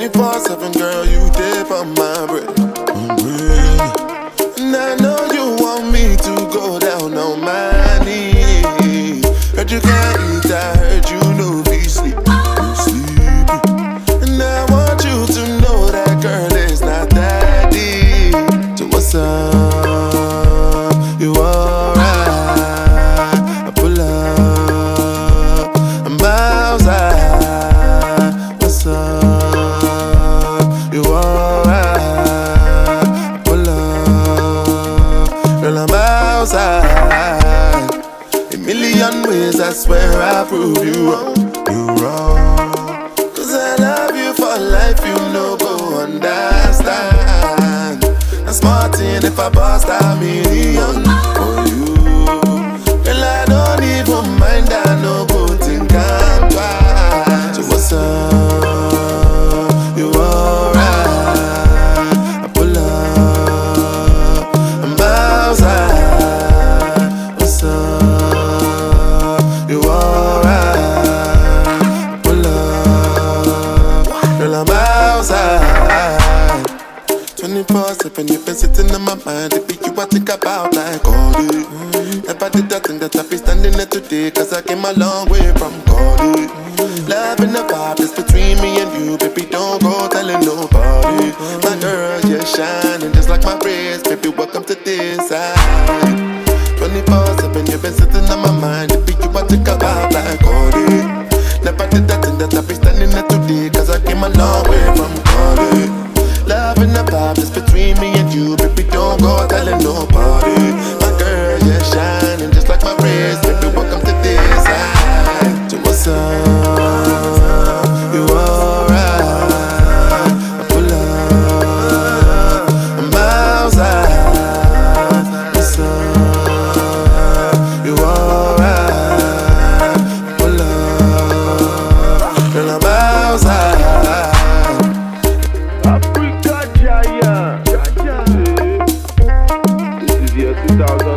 24 7, girl, you dip on my bread. Mm-hmm. And I know you I swear I prove you wrong. You wrong. Cause I love you for life, you know, go understand. I'm smarting if I bust a million outside. 24 7, you've been sitting in my mind. It be you I think about like all day. Never did I think that I'd be standing here today. Cause I came a long way from God. Love and the vibe that's between me and you. Baby, don't go telling nobody. My girl, you're shining just like my wrist. Baby, welcome to this side. 24 7, you've been sitting on my mind. It be you I think about like all day. Never did I think that I'd be standing here today. Cause I came a long your. 2000